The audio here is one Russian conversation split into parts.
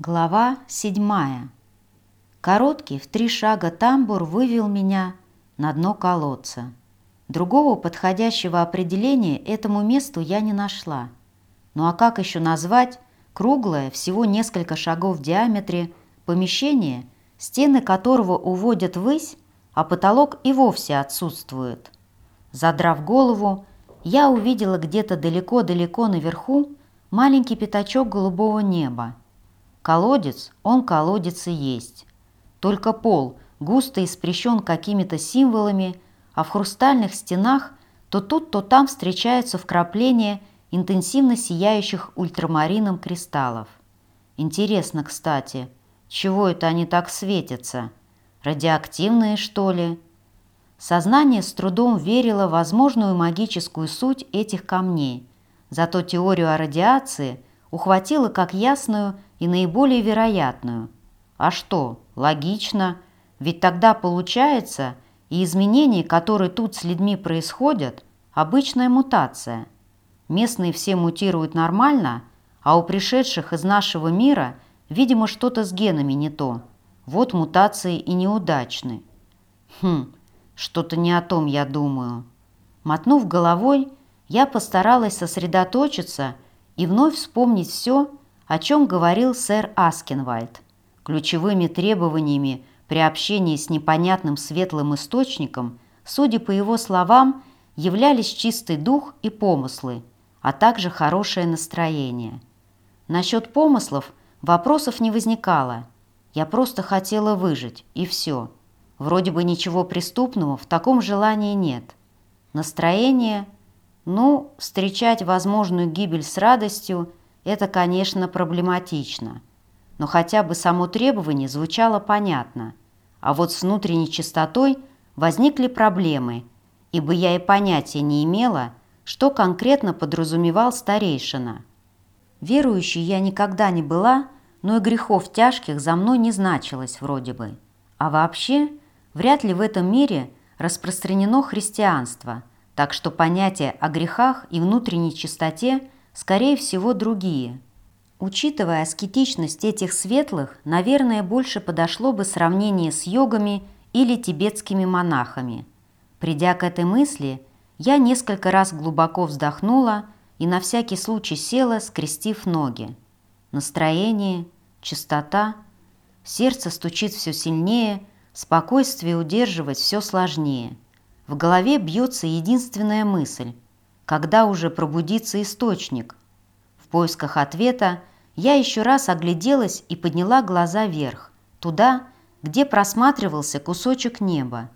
Глава седьмая. Короткий в три шага тамбур вывел меня на дно колодца. Другого подходящего определения этому месту я не нашла. Ну а как еще назвать круглое, всего несколько шагов в диаметре, помещение, стены которого уводят ввысь, а потолок и вовсе отсутствует? Задрав голову, я увидела где-то далеко-далеко наверху маленький пятачок голубого неба – Колодец, он колодец и есть. Только пол густо испрещен какими-то символами, а в хрустальных стенах то тут, то там встречаются вкрапления интенсивно сияющих ультрамарином кристаллов. Интересно, кстати, чего это они так светятся? Радиоактивные, что ли? Сознание с трудом верило в возможную магическую суть этих камней, зато теорию о радиации ухватило как ясную и наиболее вероятную. А что, логично, ведь тогда получается, и изменения, которые тут с людьми происходят, обычная мутация. Местные все мутируют нормально, а у пришедших из нашего мира, видимо, что-то с генами не то. Вот мутации и неудачны. Хм, что-то не о том я думаю. Мотнув головой, я постаралась сосредоточиться и вновь вспомнить все, о чем говорил сэр Аскинвальд. Ключевыми требованиями при общении с непонятным светлым источником, судя по его словам, являлись чистый дух и помыслы, а также хорошее настроение. Насчет помыслов вопросов не возникало. Я просто хотела выжить, и все. Вроде бы ничего преступного в таком желании нет. Настроение, ну, встречать возможную гибель с радостью это, конечно, проблематично, но хотя бы само требование звучало понятно, а вот с внутренней чистотой возникли проблемы, ибо я и понятия не имела, что конкретно подразумевал старейшина. Верующей я никогда не была, но и грехов тяжких за мной не значилось вроде бы. А вообще, вряд ли в этом мире распространено христианство, так что понятие о грехах и внутренней чистоте – скорее всего, другие. Учитывая аскетичность этих светлых, наверное, больше подошло бы сравнение с йогами или тибетскими монахами. Придя к этой мысли, я несколько раз глубоко вздохнула и на всякий случай села, скрестив ноги. Настроение, чистота, сердце стучит все сильнее, спокойствие удерживать все сложнее. В голове бьется единственная мысль – когда уже пробудится источник. В поисках ответа я еще раз огляделась и подняла глаза вверх, туда, где просматривался кусочек неба.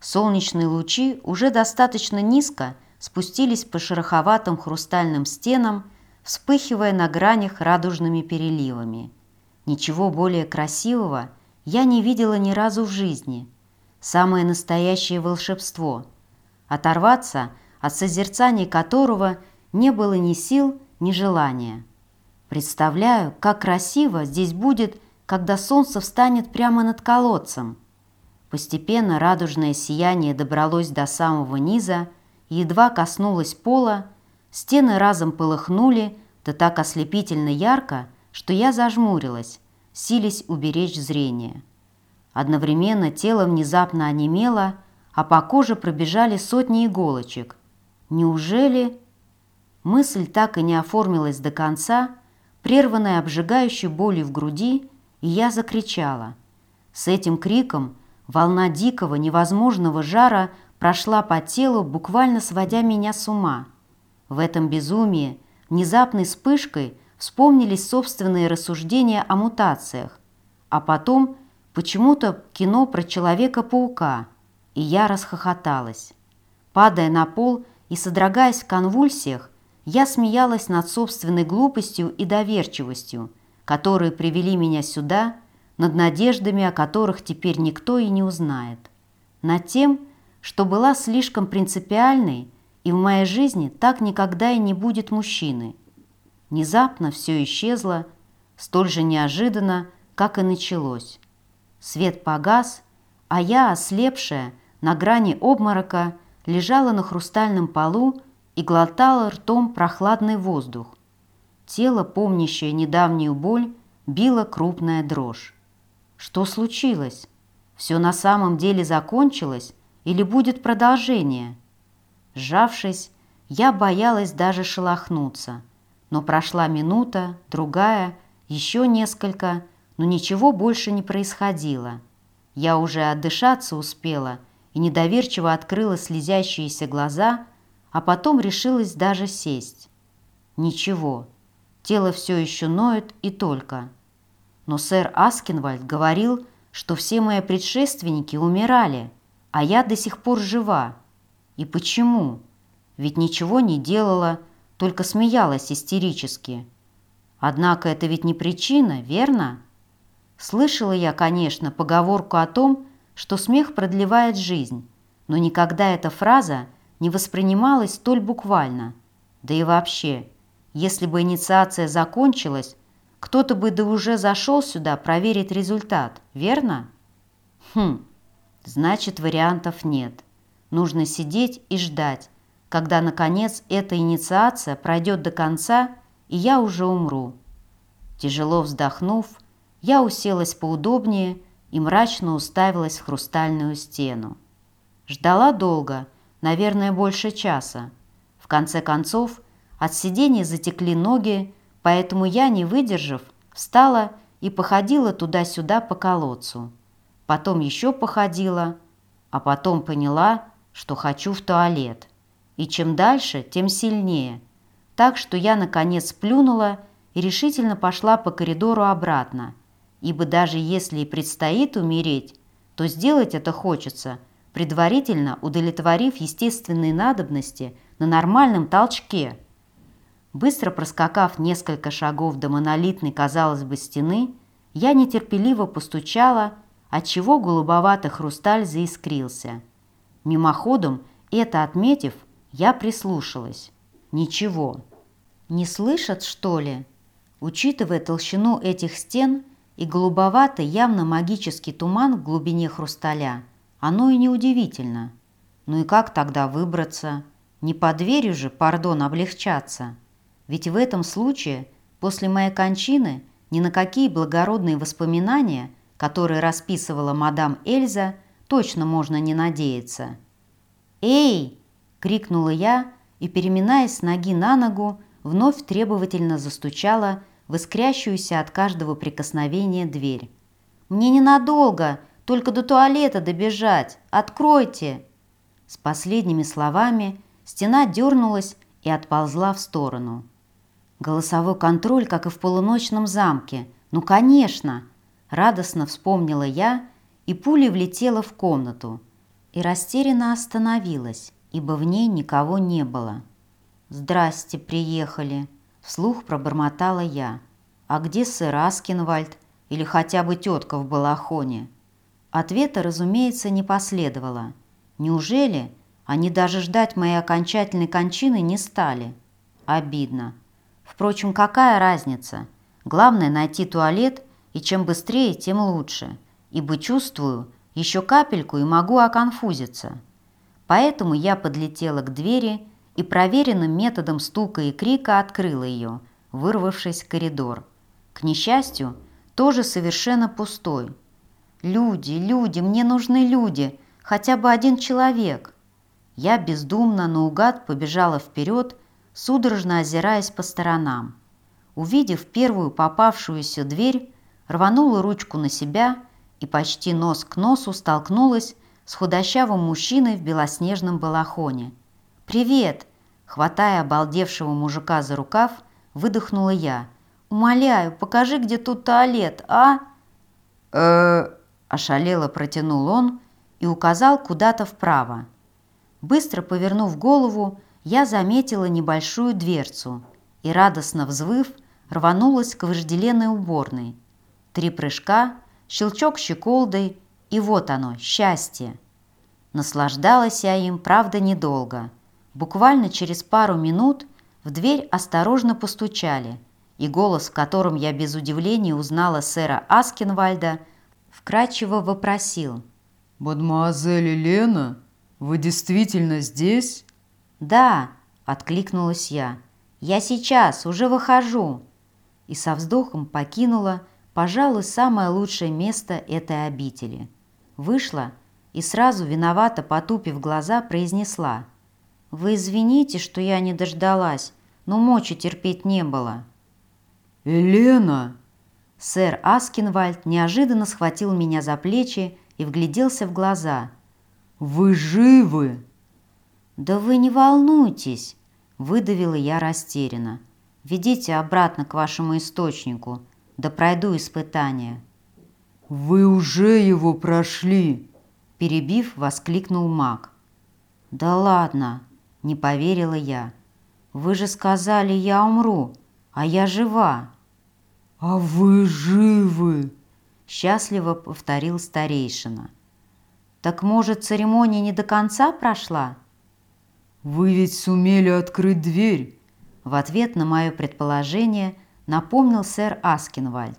Солнечные лучи уже достаточно низко спустились по шероховатым хрустальным стенам, вспыхивая на гранях радужными переливами. Ничего более красивого я не видела ни разу в жизни. Самое настоящее волшебство. Оторваться – от созерцания которого не было ни сил, ни желания. Представляю, как красиво здесь будет, когда солнце встанет прямо над колодцем. Постепенно радужное сияние добралось до самого низа едва коснулось пола, стены разом полыхнули, да так ослепительно ярко, что я зажмурилась, сились уберечь зрение. Одновременно тело внезапно онемело, а по коже пробежали сотни иголочек – Неужели... Мысль так и не оформилась до конца, прерванная обжигающей болью в груди, и я закричала. С этим криком волна дикого, невозможного жара прошла по телу, буквально сводя меня с ума. В этом безумии, внезапной вспышкой, вспомнились собственные рассуждения о мутациях, а потом почему-то кино про Человека-паука, и я расхохоталась. Падая на пол, и, содрогаясь в конвульсиях, я смеялась над собственной глупостью и доверчивостью, которые привели меня сюда, над надеждами, о которых теперь никто и не узнает, над тем, что была слишком принципиальной, и в моей жизни так никогда и не будет мужчины. Внезапно все исчезло, столь же неожиданно, как и началось. Свет погас, а я, ослепшая, на грани обморока, лежала на хрустальном полу и глотала ртом прохладный воздух. Тело, помнящее недавнюю боль, била крупная дрожь. Что случилось? Все на самом деле закончилось или будет продолжение? Сжавшись, я боялась даже шелохнуться, но прошла минута, другая, еще несколько, но ничего больше не происходило. Я уже отдышаться успела и недоверчиво открыла слезящиеся глаза, а потом решилась даже сесть. Ничего, тело все еще ноет и только. Но сэр Аскинвальд говорил, что все мои предшественники умирали, а я до сих пор жива. И почему? Ведь ничего не делала, только смеялась истерически. Однако это ведь не причина, верно? Слышала я, конечно, поговорку о том, что смех продлевает жизнь, но никогда эта фраза не воспринималась столь буквально. Да и вообще, если бы инициация закончилась, кто-то бы да уже зашел сюда проверить результат, верно? Хм, значит, вариантов нет. Нужно сидеть и ждать, когда, наконец, эта инициация пройдет до конца, и я уже умру. Тяжело вздохнув, я уселась поудобнее и мрачно уставилась в хрустальную стену. Ждала долго, наверное, больше часа. В конце концов, от сидения затекли ноги, поэтому я, не выдержав, встала и походила туда-сюда по колодцу. Потом еще походила, а потом поняла, что хочу в туалет. И чем дальше, тем сильнее. Так что я, наконец, плюнула и решительно пошла по коридору обратно, ибо даже если и предстоит умереть, то сделать это хочется, предварительно удовлетворив естественные надобности на нормальном толчке – Быстро проскакав несколько шагов до монолитной, казалось бы, стены, я нетерпеливо постучала, отчего голубоватый хрусталь заискрился. Мимоходом, это отметив, я прислушалась. Ничего. Не слышат, что ли? Учитывая толщину этих стен и голубоватый, явно магический туман в глубине хрусталя, оно и неудивительно. Ну и как тогда выбраться? Не под дверью же, пардон, облегчаться. Ведь в этом случае, после моей кончины, ни на какие благородные воспоминания, которые расписывала мадам Эльза, точно можно не надеяться. «Эй!» – крикнула я и, переминаясь с ноги на ногу, вновь требовательно застучала в искрящуюся от каждого прикосновения дверь. «Мне ненадолго, только до туалета добежать. Откройте!» С последними словами стена дернулась и отползла в сторону. Голосовой контроль, как и в полуночном замке. Ну, конечно! Радостно вспомнила я, и пуля влетела в комнату. И растерянно остановилась, ибо в ней никого не было. «Здрасте, приехали!» Вслух пробормотала я. «А где сэр Аскинвальд? Или хотя бы тетка в балахоне?» Ответа, разумеется, не последовало. Неужели они даже ждать моей окончательной кончины не стали? Обидно. Впрочем, какая разница? Главное найти туалет, и чем быстрее, тем лучше. Ибо чувствую, еще капельку и могу оконфузиться. Поэтому я подлетела к двери и проверенным методом стука и крика открыла ее, вырвавшись в коридор. К несчастью, тоже совершенно пустой. «Люди, люди, мне нужны люди, хотя бы один человек!» Я бездумно наугад побежала вперед, судорожно озираясь по сторонам. Увидев первую попавшуюся дверь, рванула ручку на себя и почти нос к носу столкнулась с худощавым мужчиной в белоснежном балахоне. «Привет!» Хватая обалдевшего мужика за рукав, выдохнула я. «Умоляю, покажи, где тут туалет, а?» э ошалело протянул он и указал куда-то вправо. Быстро повернув голову, я заметила небольшую дверцу и, радостно взвыв, рванулась к вожделенной уборной. Три прыжка, щелчок щеколдой, и вот оно, счастье. Наслаждалась я им, правда, недолго. Буквально через пару минут в дверь осторожно постучали, и голос, в котором я без удивления узнала сэра Аскинвальда, вкрадчиво вопросил. «Мадемуазель Елена, вы действительно здесь?» «Да», — откликнулась я, — «я сейчас, уже выхожу». И со вздохом покинула пожалуй, самое лучшее место этой обители. Вышла и сразу, виновато потупив глаза, произнесла. «Вы извините, что я не дождалась, но мочи терпеть не было». «Елена!» Сэр Аскинвальд неожиданно схватил меня за плечи и вгляделся в глаза. «Вы живы?» «Да вы не волнуйтесь!» – выдавила я растерянно. «Ведите обратно к вашему источнику, да пройду испытание». «Вы уже его прошли!» – перебив, воскликнул маг. «Да ладно!» – не поверила я. «Вы же сказали, я умру, а я жива!» «А вы живы!» – счастливо повторил старейшина. «Так, может, церемония не до конца прошла?» «Вы ведь сумели открыть дверь!» В ответ на мое предположение напомнил сэр Аскинвальд.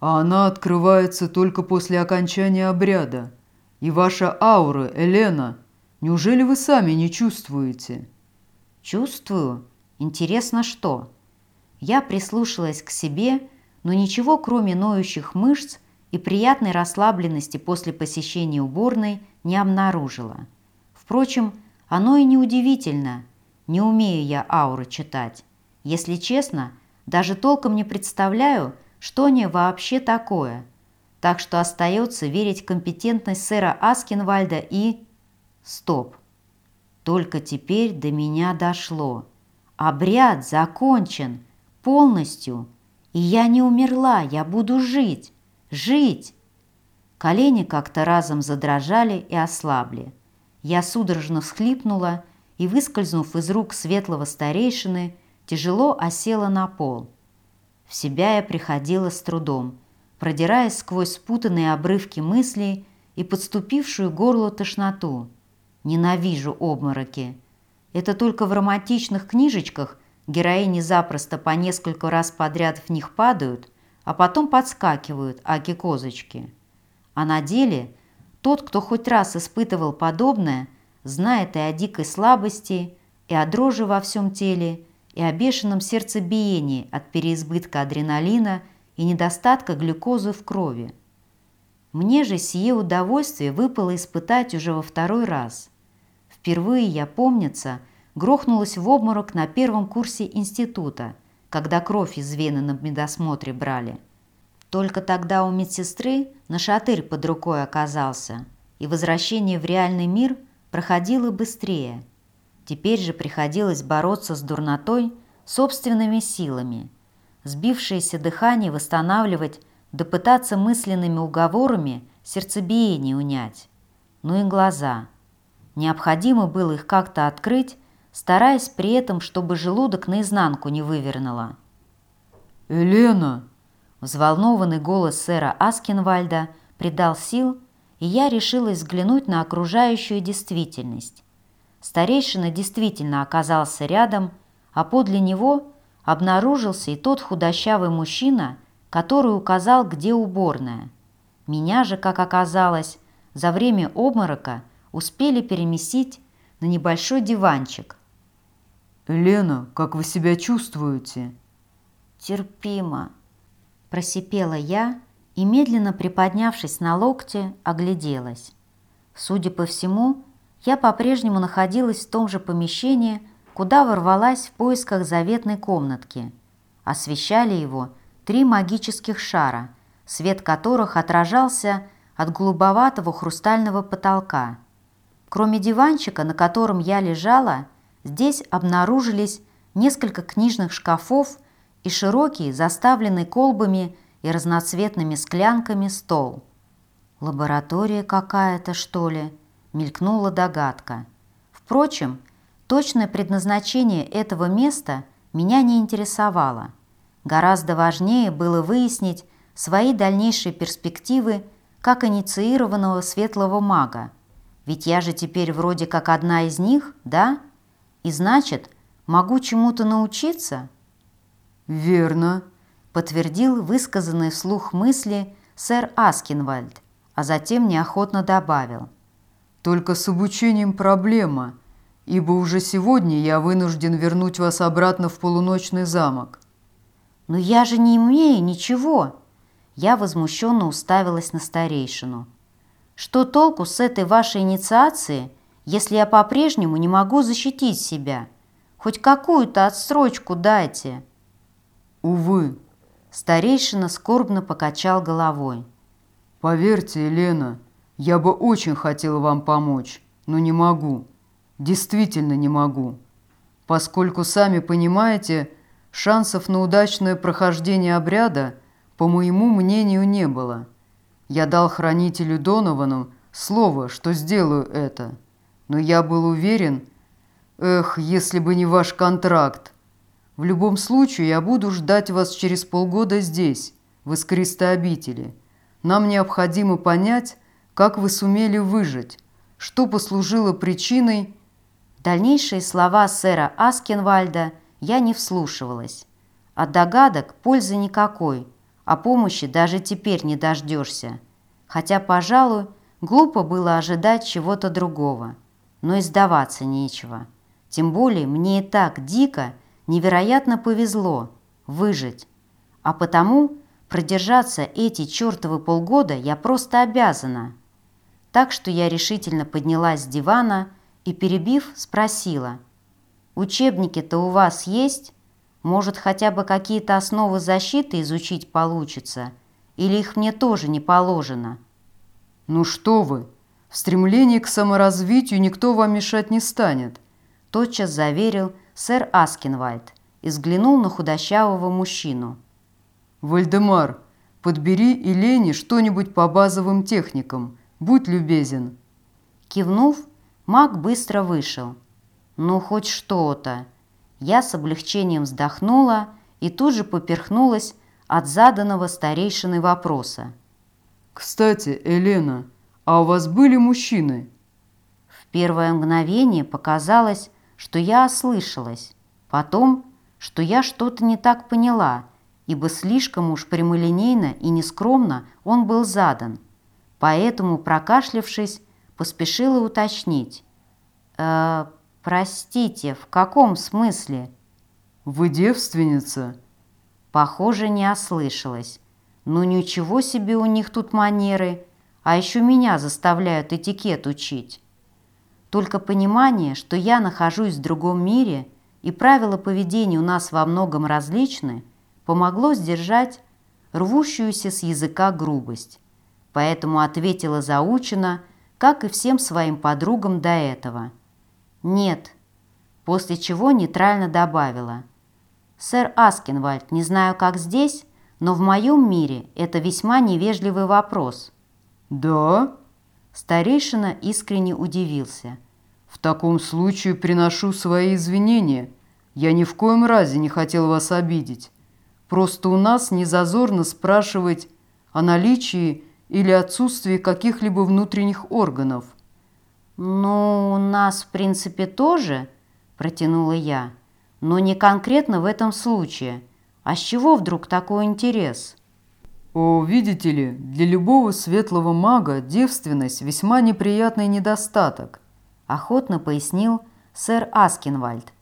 «А она открывается только после окончания обряда. И ваша аура, Елена, неужели вы сами не чувствуете?» «Чувствую. Интересно, что?» Я прислушалась к себе но ничего, кроме ноющих мышц и приятной расслабленности после посещения уборной, не обнаружила. Впрочем, оно и не удивительно, не умею я ауры читать. Если честно, даже толком не представляю, что они вообще такое. Так что остается верить в компетентность сэра Аскинвальда и... Стоп. Только теперь до меня дошло. Обряд закончен полностью – и я не умерла, я буду жить, жить. Колени как-то разом задрожали и ослабли. Я судорожно всхлипнула и, выскользнув из рук светлого старейшины, тяжело осела на пол. В себя я приходила с трудом, продираясь сквозь спутанные обрывки мыслей и подступившую горло тошноту. Ненавижу обмороки. Это только в романтичных книжечках Героини запросто по несколько раз подряд в них падают, а потом подскакивают, аки-козочки. А на деле тот, кто хоть раз испытывал подобное, знает и о дикой слабости, и о дрожи во всем теле, и о бешеном сердцебиении от переизбытка адреналина и недостатка глюкозы в крови. Мне же сие удовольствие выпало испытать уже во второй раз. Впервые я, помнится, грохнулась в обморок на первом курсе института, когда кровь из вены на медосмотре брали. Только тогда у медсестры нашатырь под рукой оказался, и возвращение в реальный мир проходило быстрее. Теперь же приходилось бороться с дурнотой собственными силами, сбившееся дыхание восстанавливать, да мысленными уговорами сердцебиение унять. Ну и глаза. Необходимо было их как-то открыть, стараясь при этом, чтобы желудок наизнанку не вывернуло. «Елена!» Взволнованный голос сэра Аскинвальда придал сил, и я решилась взглянуть на окружающую действительность. Старейшина действительно оказался рядом, а подле него обнаружился и тот худощавый мужчина, который указал, где уборная. Меня же, как оказалось, за время обморока успели переместить на небольшой диванчик, «Лена, как вы себя чувствуете?» «Терпимо», – просипела я и, медленно приподнявшись на локте, огляделась. Судя по всему, я по-прежнему находилась в том же помещении, куда ворвалась в поисках заветной комнатки. Освещали его три магических шара, свет которых отражался от голубоватого хрустального потолка. Кроме диванчика, на котором я лежала, Здесь обнаружились несколько книжных шкафов и широкий, заставленный колбами и разноцветными склянками стол. «Лаборатория какая-то, что ли?» – мелькнула догадка. Впрочем, точное предназначение этого места меня не интересовало. Гораздо важнее было выяснить свои дальнейшие перспективы как инициированного светлого мага. Ведь я же теперь вроде как одна из них, да?» И значит, могу чему-то научиться? Верно, подтвердил высказанные вслух мысли сэр Аскинвальд, а затем неохотно добавил. Только с обучением проблема, ибо уже сегодня я вынужден вернуть вас обратно в полуночный замок. Но я же не умею ничего. Я возмущенно уставилась на старейшину. «Что толку с этой вашей инициации, если я по-прежнему не могу защитить себя? Хоть какую-то отсрочку дайте!» «Увы», — старейшина скорбно покачал головой. «Поверьте, Елена, я бы очень хотела вам помочь, но не могу. Действительно не могу. Поскольку, сами понимаете, шансов на удачное прохождение обряда, по моему мнению, не было. Я дал хранителю Доновану слово, что сделаю это. Но я был уверен, эх, если бы не ваш контракт. В любом случае, я буду ждать вас через полгода здесь, в искристой обители. Нам необходимо понять, как вы сумели выжить, что послужило причиной Дальнейшие слова сэра Аскенвальда я не вслушивалась. От догадок пользы никакой, а помощи даже теперь не дождешься. Хотя, пожалуй, глупо было ожидать чего-то другого. Но и сдаваться нечего. Тем более мне и так дико, невероятно повезло выжить. А потому продержаться эти чертовы полгода я просто обязана. Так что я решительно поднялась с дивана и, перебив, спросила. «Учебники-то у вас есть? Может, хотя бы какие-то основы защиты изучить получится? Или их мне тоже не положено?» «Ну что вы! В стремлении к саморазвитию никто вам мешать не станет», тотчас заверил сэр Аскинвальд и взглянул на худощавого мужчину. «Вальдемар, подбери Елене что-нибудь по базовым техникам. Будь любезен». Кивнув, Маг быстро вышел. Ну, хоть что-то. Я с облегчением вздохнула и тут же поперхнулась от заданного старейшины вопроса. «Кстати, Елена, а у вас были мужчины?» В первое мгновение показалось, что я ослышалась. Потом, что я что-то не так поняла, ибо слишком уж прямолинейно и нескромно он был задан. Поэтому, прокашлявшись, поспешила уточнить. «Э, «Простите, в каком смысле?» «Вы девственница?» Похоже, не ослышалась. «Ну ничего себе у них тут манеры, а еще меня заставляют этикет учить». Только понимание, что я нахожусь в другом мире и правила поведения у нас во многом различны, помогло сдержать рвущуюся с языка грубость. Поэтому ответила заучено – как и всем своим подругам до этого. «Нет», после чего нейтрально добавила. «Сэр Аскинвальд, не знаю, как здесь, но в моем мире это весьма невежливый вопрос». «Да?» Старейшина искренне удивился. «В таком случае приношу свои извинения. Я ни в коем разе не хотел вас обидеть. Просто у нас не зазорно спрашивать о наличии или отсутствие каких-либо внутренних органов. «Ну, у нас, в принципе, тоже», – протянула я, – «но не конкретно в этом случае. А с чего вдруг такой интерес?» «О, видите ли, для любого светлого мага девственность – весьма неприятный недостаток», – охотно пояснил сэр Аскинвальд.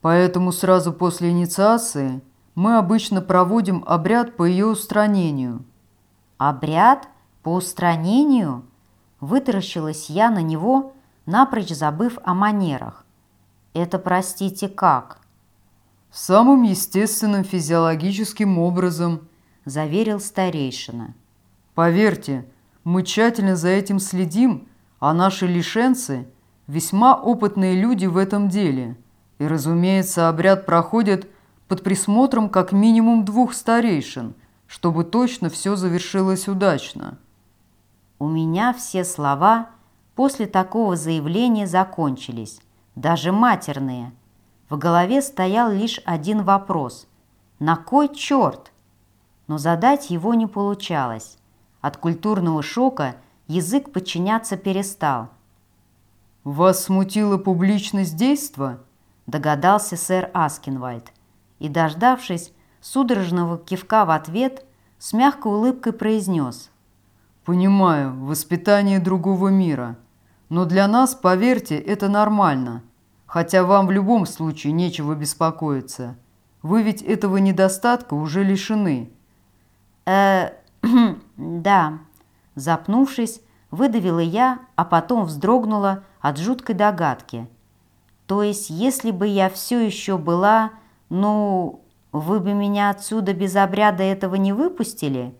«Поэтому сразу после инициации мы обычно проводим обряд по ее устранению». «Обряд по устранению?» Вытаращилась я на него, напрочь забыв о манерах. «Это, простите, как?» «Самым естественным физиологическим образом», – заверил старейшина. «Поверьте, мы тщательно за этим следим, а наши лишенцы – весьма опытные люди в этом деле. И, разумеется, обряд проходит под присмотром как минимум двух старейшин – чтобы точно все завершилось удачно. У меня все слова после такого заявления закончились, даже матерные. В голове стоял лишь один вопрос. На кой черт? Но задать его не получалось. От культурного шока язык подчиняться перестал. «Вас смутила публичность действа?» догадался сэр Аскинвальд. И, дождавшись судорожного кивка в ответ, с мягкой улыбкой произнес. «Понимаю, воспитание другого мира. Но для нас, поверьте, это нормально. Хотя вам в любом случае нечего беспокоиться. Вы ведь этого недостатка уже лишены». «Э, «Да», запнувшись, выдавила я, а потом вздрогнула от жуткой догадки. «То есть, если бы я все еще была, ну, вы бы меня отсюда без обряда этого не выпустили?»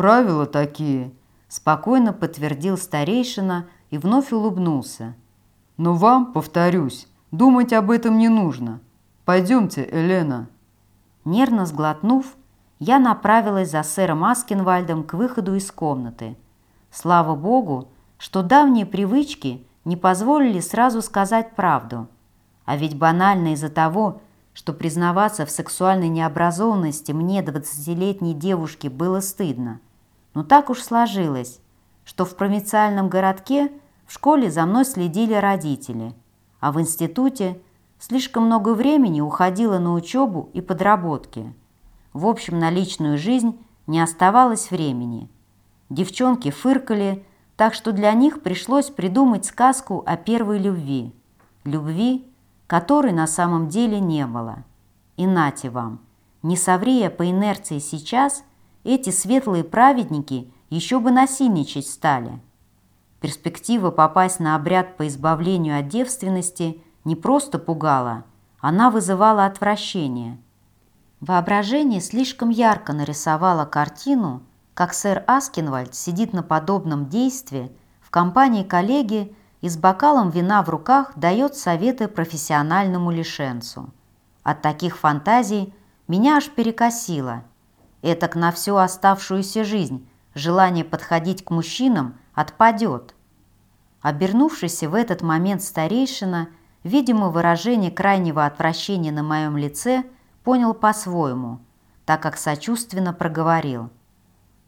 «Правила такие», – спокойно подтвердил старейшина и вновь улыбнулся. «Но вам, повторюсь, думать об этом не нужно. Пойдемте, Елена». Нервно сглотнув, я направилась за сэром Аскинвальдом к выходу из комнаты. Слава богу, что давние привычки не позволили сразу сказать правду. А ведь банально из-за того, что признаваться в сексуальной необразованности мне, двадцатилетней девушке, было стыдно. Но так уж сложилось, что в провинциальном городке в школе за мной следили родители, а в институте слишком много времени уходило на учебу и подработки – в общем, на личную жизнь не оставалось времени. Девчонки фыркали, так что для них пришлось придумать сказку о первой любви. Любви, которой на самом деле не было. И нате вам, не соврея по инерции сейчас, эти светлые праведники еще бы насильничать стали. Перспектива попасть на обряд по избавлению от девственности не просто пугала, она вызывала отвращение – Воображение слишком ярко нарисовало картину, как сэр Аскинвальд сидит на подобном действии в компании коллеги и с бокалом вина в руках дает советы профессиональному лишенцу. От таких фантазий меня аж перекосило. Этак на всю оставшуюся жизнь желание подходить к мужчинам отпадет. Обернувшийся в этот момент старейшина, видимо, выражение крайнего отвращения на моем лице – понял по-своему, так как сочувственно проговорил.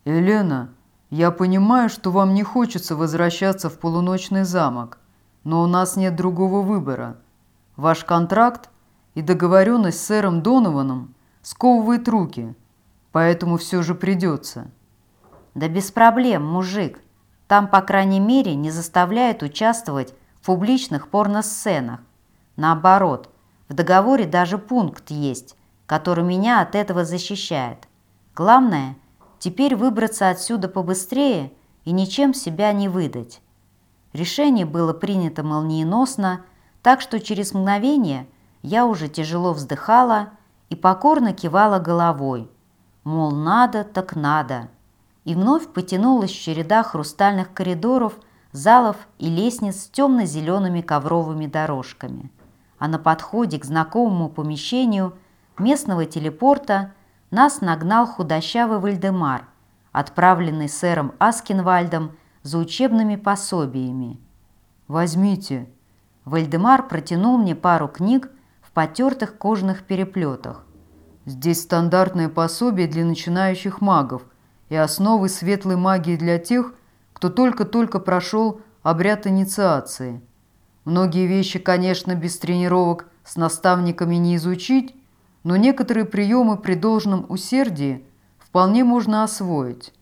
«Елена, я понимаю, что вам не хочется возвращаться в полуночный замок, но у нас нет другого выбора. Ваш контракт и договоренность с сэром Донованом сковывает руки, поэтому все же придется». «Да без проблем, мужик. Там, по крайней мере, не заставляют участвовать в публичных порносценах. Наоборот, в договоре даже пункт есть, который меня от этого защищает. Главное, теперь выбраться отсюда побыстрее и ничем себя не выдать. Решение было принято молниеносно, так что через мгновение я уже тяжело вздыхала и покорно кивала головой, мол, надо так надо, и вновь потянулась череда хрустальных коридоров, залов и лестниц с темно-зелеными ковровыми дорожками. А на подходе к знакомому помещению местного телепорта нас нагнал худощавый Вальдемар, отправленный сэром Аскинвальдом за учебными пособиями. «Возьмите». Вальдемар протянул мне пару книг в потертых кожаных переплетах. «Здесь стандартное пособие для начинающих магов и основы светлой магии для тех, кто только-только прошел обряд инициации. Многие вещи, конечно, без тренировок с наставниками не изучить, но некоторые приемы при должном усердии вполне можно освоить.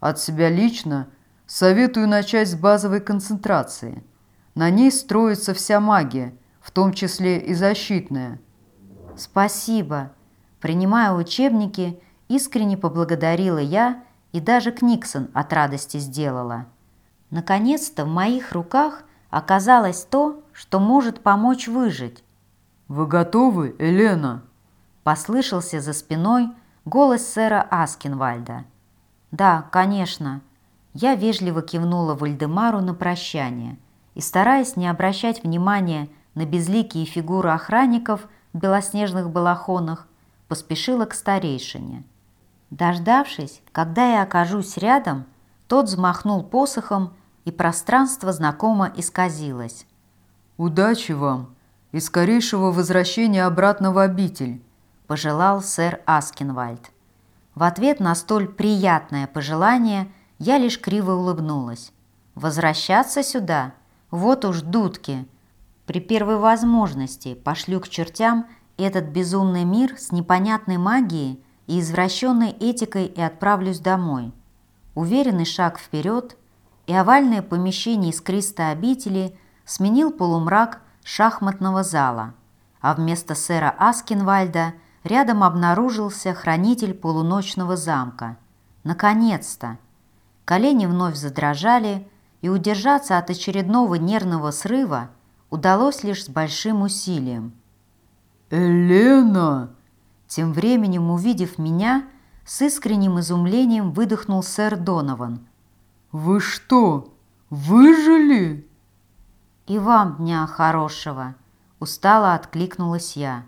От себя лично советую начать с базовой концентрации. На ней строится вся магия, в том числе и защитная. «Спасибо!» Принимая учебники, искренне поблагодарила я и даже Книксон от радости сделала. Наконец-то в моих руках оказалось то, что может помочь выжить. «Вы готовы, Елена?» Послышался за спиной голос сэра Аскинвальда. «Да, конечно». Я вежливо кивнула Вальдемару на прощание и, стараясь не обращать внимания на безликие фигуры охранников в белоснежных балахонах, поспешила к старейшине. Дождавшись, когда я окажусь рядом, тот взмахнул посохом, и пространство знакомо исказилось. «Удачи вам и скорейшего возвращения обратно в обитель!» – пожелал сэр Аскинвальд. В ответ на столь приятное пожелание я лишь криво улыбнулась. «Возвращаться сюда? Вот уж дудки!» При первой возможности пошлю к чертям этот безумный мир с непонятной магией и извращенной этикой и отправлюсь домой. Уверенный шаг вперед, и овальное помещение искристой обители сменил полумрак шахматного зала, а вместо сэра Аскинвальда – рядом обнаружился хранитель полуночного замка. Наконец-то! Колени вновь задрожали, и удержаться от очередного нервного срыва удалось лишь с большим усилием. «Елена!» Тем временем, увидев меня, с искренним изумлением выдохнул сэр Донован. «Вы что, выжили?» «И вам дня хорошего!» – устало откликнулась я.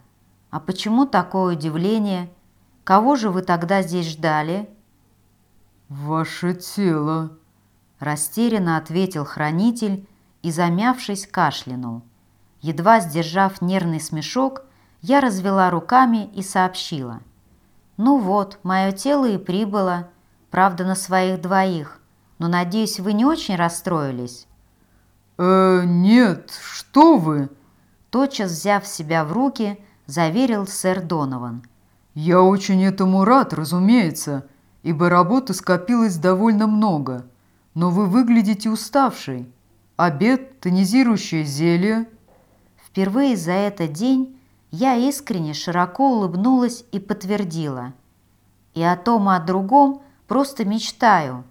«А почему такое удивление? Кого же вы тогда здесь ждали?» «Ваше тело!» – растерянно ответил хранитель и, замявшись, кашлянул. Едва сдержав нервный смешок, я развела руками и сообщила. «Ну вот, мое тело и прибыло, правда, на своих двоих, но, надеюсь, вы не очень расстроились?» «Э, нет, что вы!» Тотчас взяв себя в руки, заверил сэр Донован. «Я очень этому рад, разумеется, ибо работы скопилось довольно много, но вы выглядите уставшей. Обед, тонизирующее зелье». Впервые за этот день я искренне широко улыбнулась и подтвердила. И о том, и о другом просто мечтаю.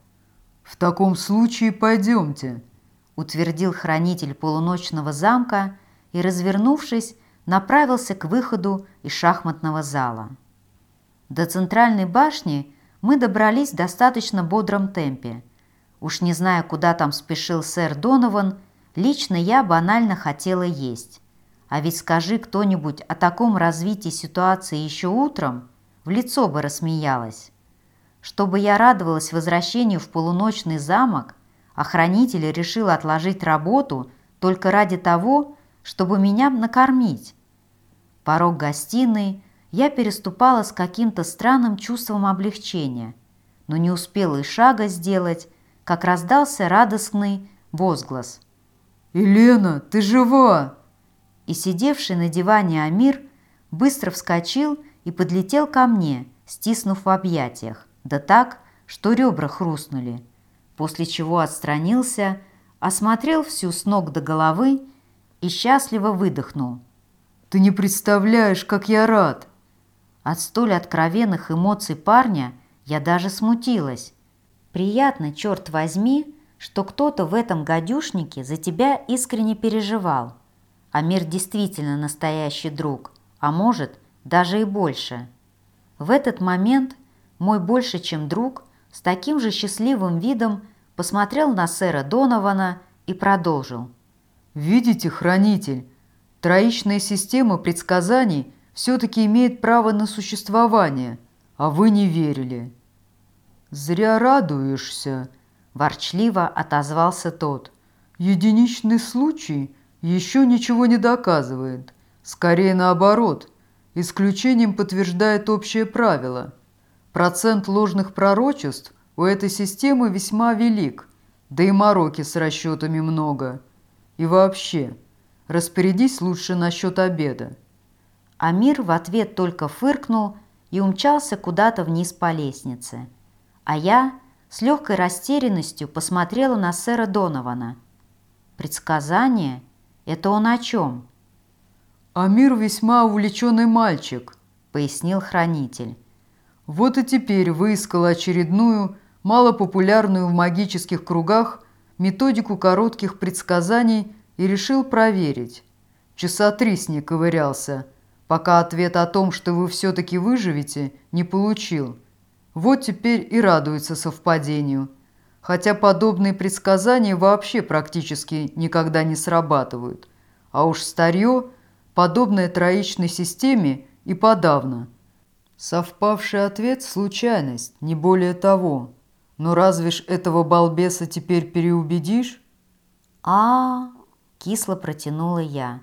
«В таком случае пойдемте», — утвердил хранитель полуночного замка и, развернувшись, направился к выходу из шахматного зала. До центральной башни мы добрались в достаточно бодром темпе. Уж не зная, куда там спешил сэр Донован, лично я банально хотела есть. А ведь скажи кто-нибудь о таком развитии ситуации еще утром, в лицо бы рассмеялась. Чтобы я радовалась возвращению в полуночный замок, охранитель решил отложить работу только ради того, чтобы меня накормить. Порог гостиной я переступала с каким-то странным чувством облегчения, но не успела и шага сделать, как раздался радостный возглас. «Елена, ты жива!» И сидевший на диване Амир быстро вскочил и подлетел ко мне, стиснув в объятиях, да так, что ребра хрустнули, после чего отстранился, осмотрел всю с ног до головы и счастливо выдохнул. «Ты не представляешь, как я рад!» От столь откровенных эмоций парня я даже смутилась. Приятно, черт возьми, что кто-то в этом гадюшнике за тебя искренне переживал. А мир действительно настоящий друг, а может, даже и больше. В этот момент мой больше, чем друг, с таким же счастливым видом посмотрел на сэра Донована и продолжил. Видите, хранитель, троичная система предсказаний все-таки имеет право на существование, а вы не верили. Зря радуешься, ворчливо отозвался тот. Единичный случай еще ничего не доказывает. Скорее наоборот, исключением подтверждает общее правило. Процент ложных пророчеств у этой системы весьма велик, да и мороки с расчетами много – и вообще, распорядись лучше насчет обеда». Амир в ответ только фыркнул и умчался куда-то вниз по лестнице. А я с легкой растерянностью посмотрела на сэра Донована. «Предсказание? Это он о чем?» «Амир весьма увлеченный мальчик», — пояснил хранитель. «Вот и теперь выискал очередную, малопопулярную в магических кругах методику коротких предсказаний и решил проверить. Часа три с ней ковырялся, пока ответ о том, что вы все-таки выживете, не получил. Вот теперь и радуется совпадению. Хотя подобные предсказания вообще практически никогда не срабатывают. А уж старье, подобное троичной системе, и подавно. Совпавший ответ – случайность, не более того. Но разве ж этого балбеса теперь переубедишь? А, -а, -а кисло протянула я.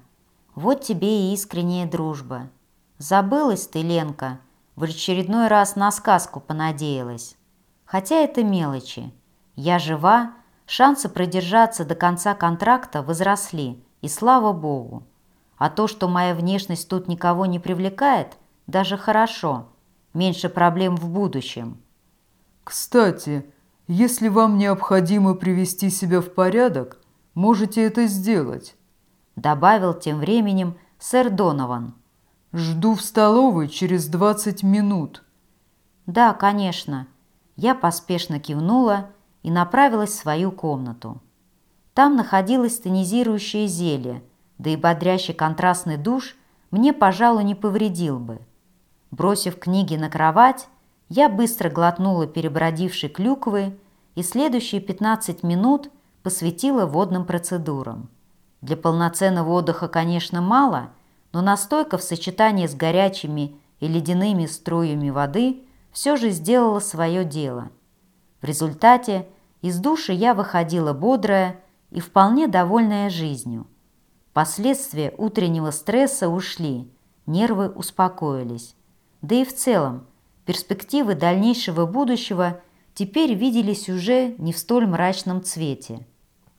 Вот тебе и искренняя дружба. Забылась ты, Ленка, в очередной раз на сказку понадеялась. Хотя это мелочи. Я жива, шансы продержаться до конца контракта возросли, и слава богу. А то, что моя внешность тут никого не привлекает, даже хорошо. Меньше проблем в будущем. Кстати, если вам необходимо привести себя в порядок, можете это сделать», — добавил тем временем сэр Донован. «Жду в столовой через двадцать минут». «Да, конечно». Я поспешно кивнула и направилась в свою комнату. Там находилось тонизирующее зелье, да и бодрящий контрастный душ мне, пожалуй, не повредил бы. Бросив книги на кровать, я быстро глотнула перебродившей клюквы и следующие 15 минут посвятила водным процедурам. Для полноценного отдыха, конечно, мало, но настойка в сочетании с горячими и ледяными струями воды все же сделала свое дело. В результате из души я выходила бодрая и вполне довольная жизнью. Последствия утреннего стресса ушли, нервы успокоились. Да и в целом, перспективы дальнейшего будущего теперь виделись уже не в столь мрачном цвете.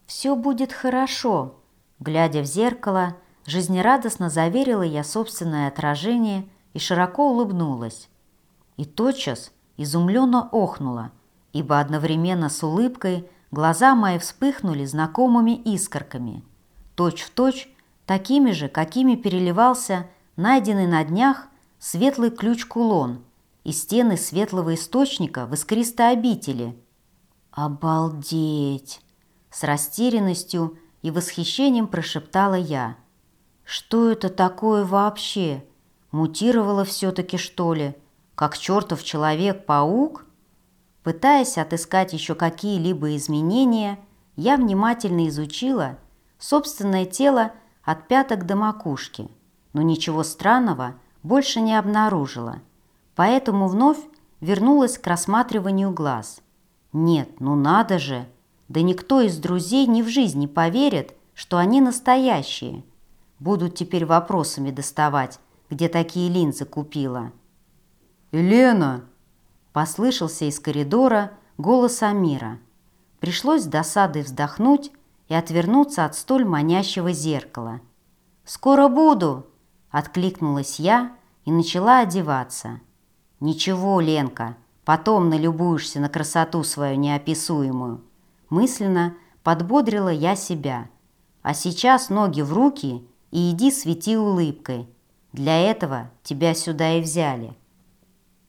«Все будет хорошо», глядя в зеркало, жизнерадостно заверила я собственное отражение и широко улыбнулась. И тотчас изумленно охнула, ибо одновременно с улыбкой глаза мои вспыхнули знакомыми искорками, точь-в-точь точь, такими же, какими переливался найденный на днях светлый ключ-кулон и стены светлого источника в искристой обители. «Обалдеть!» С растерянностью и восхищением прошептала я. «Что это такое вообще? Мутировало все-таки, что ли? Как чертов человек-паук?» Пытаясь отыскать еще какие-либо изменения, я внимательно изучила собственное тело от пяток до макушки, но ничего странного больше не обнаружила, поэтому вновь вернулась к рассматриванию глаз. Нет, ну надо же! Да никто из друзей ни в жизни поверит, что они настоящие. Будут теперь вопросами доставать, где такие линзы купила. «Елена!» Послышался из коридора голос Амира. Пришлось с досадой вздохнуть и отвернуться от столь манящего зеркала. «Скоро буду!» – откликнулась я и начала одеваться. «Ничего, Ленка, потом налюбуешься на красоту свою неописуемую». Мысленно подбодрила я себя. «А сейчас ноги в руки и иди свети улыбкой. Для этого тебя сюда и взяли».